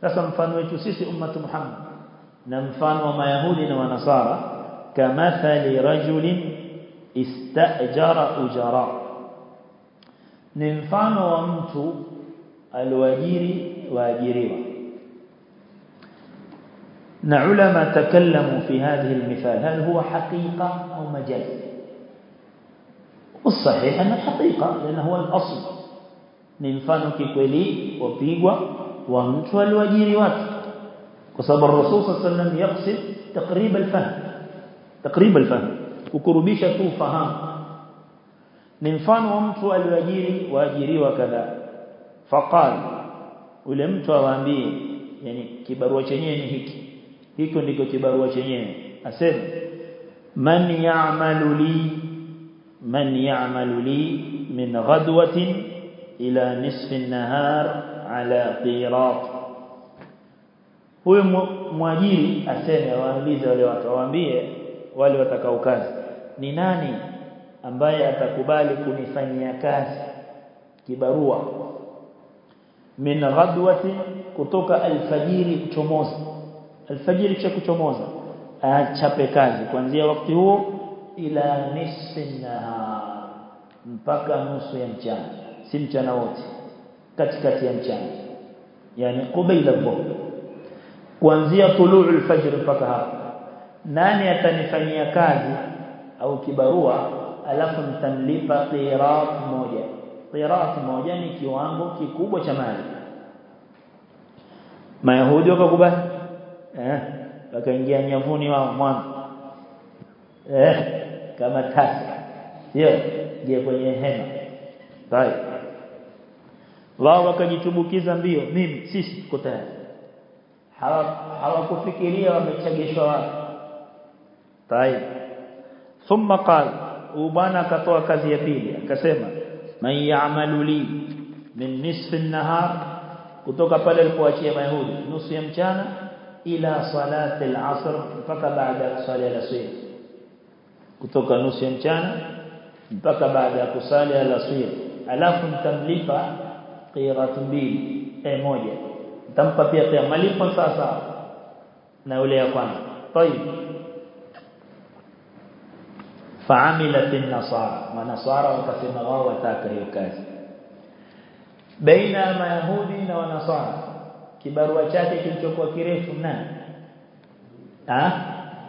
sasa mfano wetu sisi ummatu Muhammad na mfano wa mayahudi na wanasara kamathali rajulin istajara ujara ni mfano wa mtu aliwajiri waajiriwa na ulama takallamu fi hadhihi almithal hal huwa haqiqa au majaz والصحيح أنه حقيقة لأنه هو الأصل ننفانه كيكولي وبيقوى ومتوى الوجير وات وصاب الرسول صلى الله عليه وسلم يقصد تقريب الفهم. الفهم وكربيشة فهم. ننفانه ومتوى الوجير واجيري وكذا. فقال ولمتوى وانبيه يعني kibarua chenyewe ni hiki hiko ndiko kibarua chenyewe asema man ya'malu li من يعمل لي من غدوة إلى نصف النهار على قيراط. huyo mwajiri aseme waambize wale watu waambie wale watakao kazi. Ni nani ambaye atakubali kunifanyia kazi? Kibarua. Min ghadwati kutoka alfajiri kuchomoza. Alfajiri cha kuchomoza achape kazi. Kuanzia wakati huo ila nisfi mpaka nusu ya mchana. Si mchana wote katikati ya mchana. Yani qubayla dhuhur kuanzia tuluu alfajr mpaka hapo nani atanifanyia kazi au kibarua alafu nitamlipa qirat moja. Qirat moja ni kiwango kikubwa cha mali. Mayahudi wakakubali. Eh wakaingia nyavuni wao mwanzo. Eh kama tasa. Sio je kwenye hema. Bye wao wakajitubukiza mbio. Mimi sisi tuko tayari. Hawakufikiria wamechageshwa wapi طيب. ثم قال وبانا كتوى كذي يبيلي كسيما من يعمل لي من نصف النهار؟ كتوكا فل القواتي ما يهود نصف يمتانا إلى صلاة العصر فك بعد صلاة الأصير كتوكا نصف يمتانا فك بعد صلاة الأصير ألاف تمليفة قيرة بي أي موجة تنفى في قيام مليفة ساسا نولي أقوانا طيب faamilat an-nasara manasara wakasema wao wataka hiyo kazi. Baina mayahudi na wanasara kibarua chake kilichokuwa kirefu na? Ah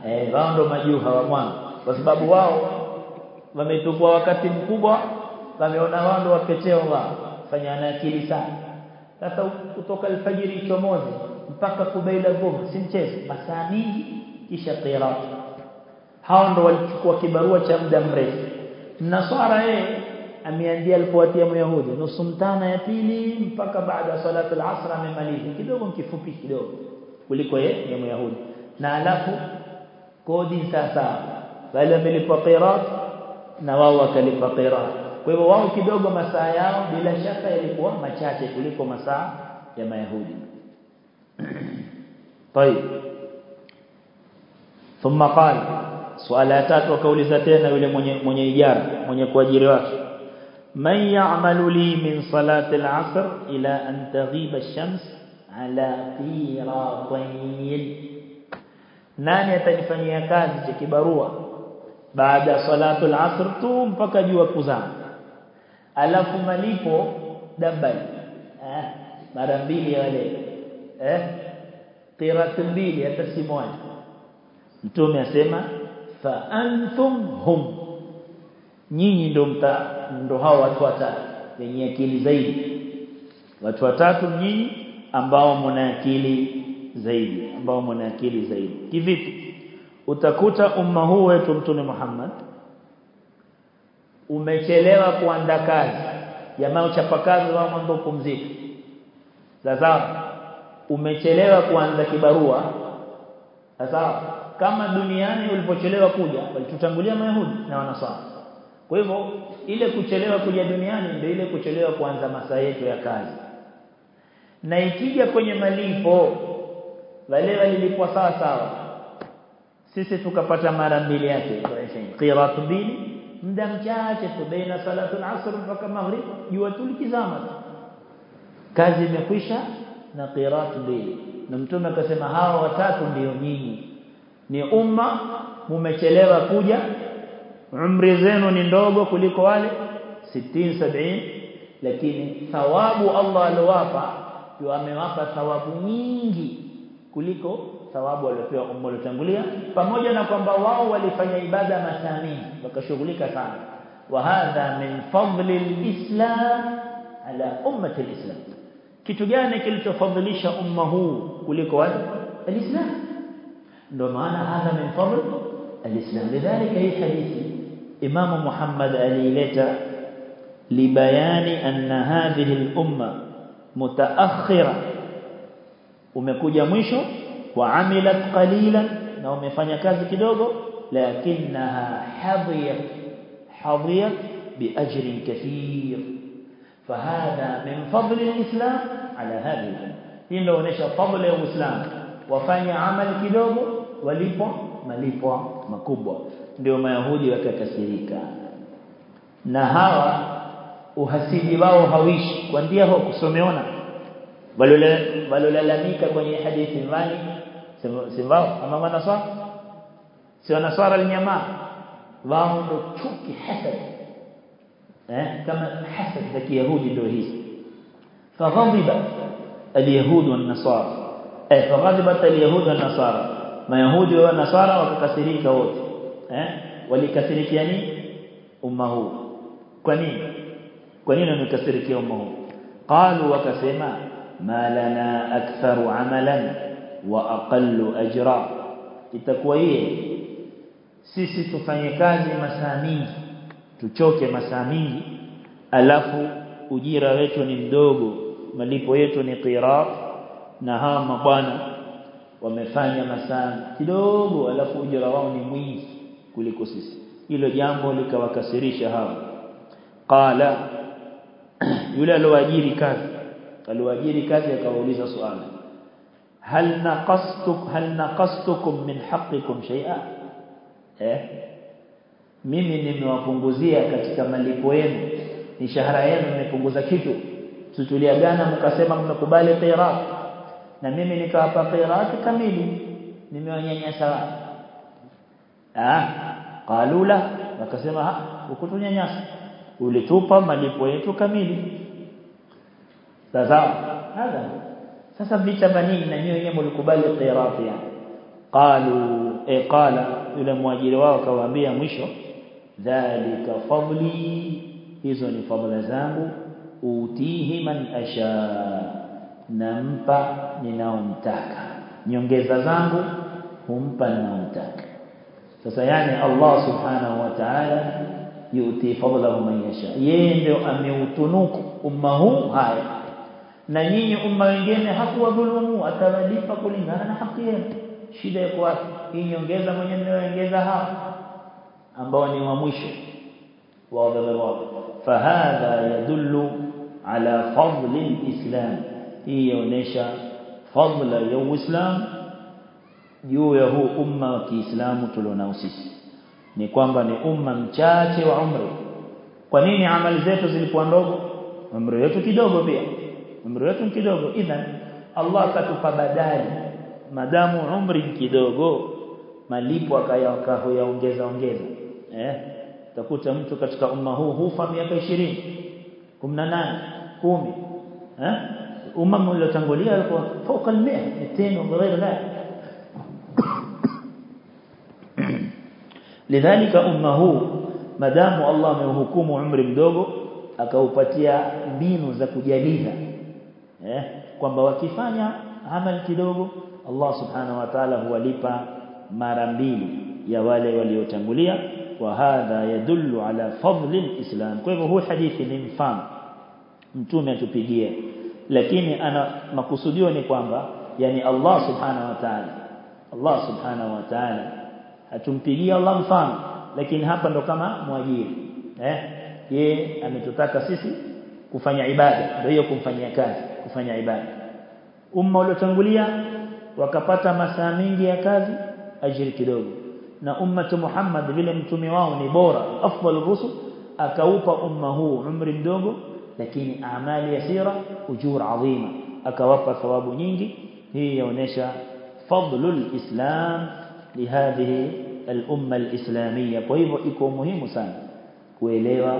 eh wao ndo majuha wa mwanzo. Kwa sababu wao wametukua wakati mkubwa wameona wao ndo wapeteo wao. Fanyana akili sana. Sasa kutoka alfajiri chomoze mpaka kubaila dhuhur si mchezo. Masaa mingi kisha qira'ah hao ndo walichukua kibarua cha muda mrefu nasara yeye ameandia alipowatia myahudi nusu mtana ya pili mpaka baada ya salatu al-asr amemaliza kidogo kifupi kidogo kuliko yeye ya myahudi na alafu kodi sasa wale wamelipwa qirat na wao wakalipa qirat kwa hivyo wao kidogo masaa yao bila shaka yalikuwa machache kuliko masaa ya mayahudi طيب ثم قال swala ya tatu akauliza tena yule mwenye mwenye ijara mwenye kuajiri wake man ya'malu li min salati al-'asr ila an taghiba ash-shams ala qiratayn nani atanifanyia kazi cha kibarua baada salatu al-'asr tu mpaka jua kuzama alafu malipo dabal eh mara mbili wale eh qirat mbili hata si moja mtume asema fa antum hum. Nyinyi ndio mta ndio hao watu watatu wenye akili zaidi. Watu watatu nyinyi ambao mna akili zaidi ambao mna akili zaidi. Kivipi? Utakuta umma huu wetu mtume Muhammad umechelewa kuanda kazi. Jamaa uchapakazi wao mambo kupumzika sasa umechelewa kuanza kibarua sasa kama duniani ulipochelewa kuja walitutangulia mayahudi na wanaswara. Kwa hivyo ile kuchelewa kuja duniani ndio ile kuchelewa kuanza masaa yetu ya kazi. Na ikija kwenye malipo wale walilipwa sawa sawa sisi tukapata mara mbili yake qirat mbili muda mchache tu baina salatu al-asr mpaka maghrib jua tulikizama kazi imekwisha na qirat mbili na mtume akasema hawa watatu ndio nyinyi. Ni umma mumechelewa kuja. Umri zenu ni ndogo kuliko wale 60 70 lakini thawabu Allah aliwapa ndio amewapa thawabu nyingi kuliko thawabu waliopewa umma waliotangulia. Pamoja na kwamba wao walifanya ibada masaa wakashughulika sana. Wa hadha min fadli alislam ala ummati alislam kitu gani kilichofadhilisha umma huu kuliko wale alislam ndio maana hadha min fadl alislam lidhalika hii hadithi imam Muhammad alileta libayani anna hadhihi al-umma mutaakhira umekuja mwisho wa amilat qalilan na umefanya kazi kidogo lakinaha hadiyat hadiyat biajrin kathir فهذا من فضل الإسلام على هذه الأمة hii ndio inaonyesha fadhila ya Uislamu wafanya amali kidogo walipo malipo makubwa ndio mayahudi wakakasirika na hawa uhasidi wao hawishi kwa ndia ho kusomeona walolalamika kwenye hadithi mbali si wao ama wanaswara si wanaswara aljamaa wao ndo chuki hasad إيه؟ كما حسد ذاك يهودي دوهيس فغضب اليهود والنصارى. اي فغضبت اليهود والنصارى. ما يهود والنصارى وكثريك اوت إيه؟ ولكثريك يعني أمه. كنين كنين ان كثريك أمه. قالوا وكسما ما لنا أكثر عملا وأقل أجرا. itakuwa yeye sisi tufanye tuchoke masaa mingi alafu ujira wetu ni mdogo malipo yetu ni qirat na hawa mabwana wamefanya masaa kidogo alafu ujira wao ni mwingi kuliko sisi. Hilo jambo likawakasirisha hawa. Qala yule alioajiri kazi alioajiri kazi akauliza swali hal naqastuk hal naqastukum min haqqikum shay'a eh mimi nimewapunguzia katika malipo yenu. Mishahara yenu nimepunguza kitu. Tutuliagana mkasema mmekubali qirat na mimi nikawapa qirat kamili. Nimewanyanyasa. Ah qalula wakasema ukutunyanyasa ulitupa malipo yetu kamili. Sasa hada. Sasa vita vanini na nyinyi wenyewe mlikubali qirat ya? Qalu e qala yule mwajiri wao akawaambia mwisho dhalika fadli hizo ni fadhila zangu utihi man asha nampa ninaomtaka nyongeza zangu humpa ninaomtaka sasa yani Allah subhanahu wa ta'ala yuti fadlahu man yasha yeye ndio ameutunuku umma huu haya na nyinyi umma wengine hakuwadhulumu atawalipa kulingana na haki yenu shida iko wapi hii nyongeza mwenye mnayoongeza hapa ambao ni wa mwisho wa fa fahadha yadullu ala fadli alislam. Hii yaonesha fadla ya uislamu juu ya huu umma wa Kiislamu tulionao sisi. Ni kwamba ni umma mchache wa umri. Kwa nini amali zetu zilikuwa ndogo? Umri wetu kidogo pia. Umri wetu kidogo. Idhan Allah akatupa badali madamu umri kidogo. Malipo akayaongeza ongeza eh utakuta mtu katika umma huu hufa miaka 20 18 10 eh umma uliotangulia alikuwa fauka al-100 200 غير ذلك lidhalika umma huu madamu Allah amehukumu umri mdogo akaupatia mbinu za kujaliza eh kwamba wakifanya amal kidogo Allah subhanahu wa ta'ala huwalipa mara mbili ya wale waliotangulia وهذا يدل على فضل الإسلام. كيف هو حديث ننفان نتومي تبقية لكن أنا مقصوديوني كوانبا يعني الله سبحانه وتعالى الله سبحانه وتعالى هتنبقية الله نفان لكن هابا نقام مواجير يه أن تتاكى سيسي كفاني عبادة بيه كفاني كازي كفاني عبادة أمه لتنقليا وكفتا مسامين يا كازي أجر كدوغي na ummatu Muhammad vile mtume wao ni bora afdal rusul akaupa umma huu umri mdogo lakini amali yasira ujur adhima akawapa thawabu nyingi hii yaonesha fadlul islam lihadhihi al-umma al-islamiyya kwa hivyo iko muhimu sana kuelewa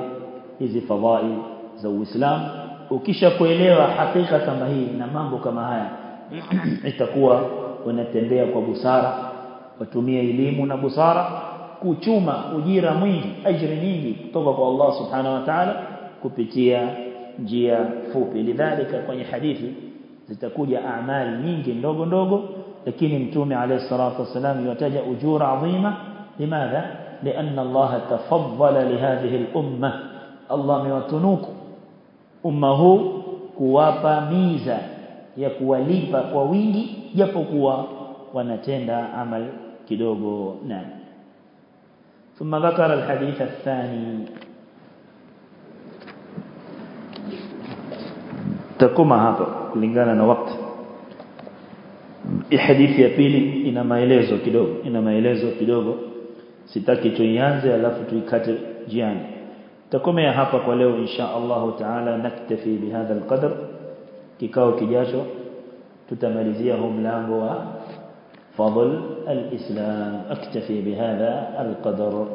hizi fadhail za Uislamu ukisha kuelewa hakika kama hii na mambo kama haya itakuwa unatembea kwa busara watumie elimu na busara kuchuma ujira mwingi ajiri nyingi kutoka kwa Allah subhanahu wa ta'ala kupitia njia fupi lidhalika kwenye hadithi zitakuja amali nyingi ndogo ndogo lakini mtume alayhi salatu wasalam yataja ujura adhima limadha لأن الله تفضل لهذه الأمة الله ميوتنوك أمه kuwapa miza ya kuwalipa kwa wingi japokuwa wanatenda amal كدوغو نعم ثم ذكر الحديث الثاني تكما هذا لنغانا وقت الحديث يبيل إنما إليزو كدوغو إنما إليزو كدوغو ستاكي تنيانزي ألافو تيكاتر جياني تكما يحفا قوليو إن شاء الله تعالى نكتفي بهذا القدر كيكاو كجاشو تتمرزيهم لانغوها فضل الإسلام أكتفي بهذا القدر.